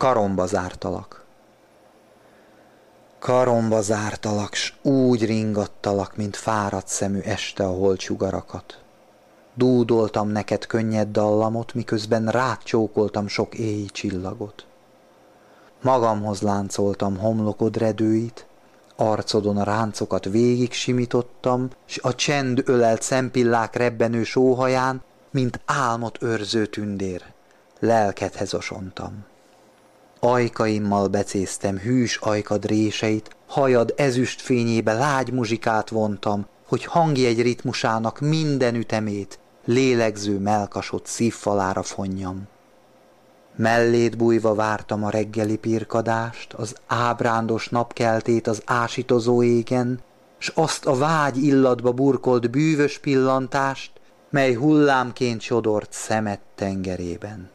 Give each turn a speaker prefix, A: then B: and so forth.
A: Karomba zártalak. Karomba zártalak, s úgy ringattalak, mint fáradt szemű este a holcsugarakat. Dúdoltam neked könnyed dallamot, miközben rád csókoltam sok éj csillagot. Magamhoz láncoltam homlokod redőit, arcodon a ráncokat végig simítottam, s a csend ölelt szempillák rebbenő sóhaján, mint álmot őrző tündér, lelkedhez osontam. Ajkaimmal becéztem hűs ajkad réseit, hajad ezüst fényébe lágy muzsikát vontam, hogy hangjegy ritmusának minden ütemét lélegző melkasot szívfalára fonjam. Mellét bújva vártam a reggeli pirkadást, az ábrándos napkeltét az ásítozó égen, s azt a vágy illatba burkolt bűvös pillantást, mely hullámként sodort szemet tengerében.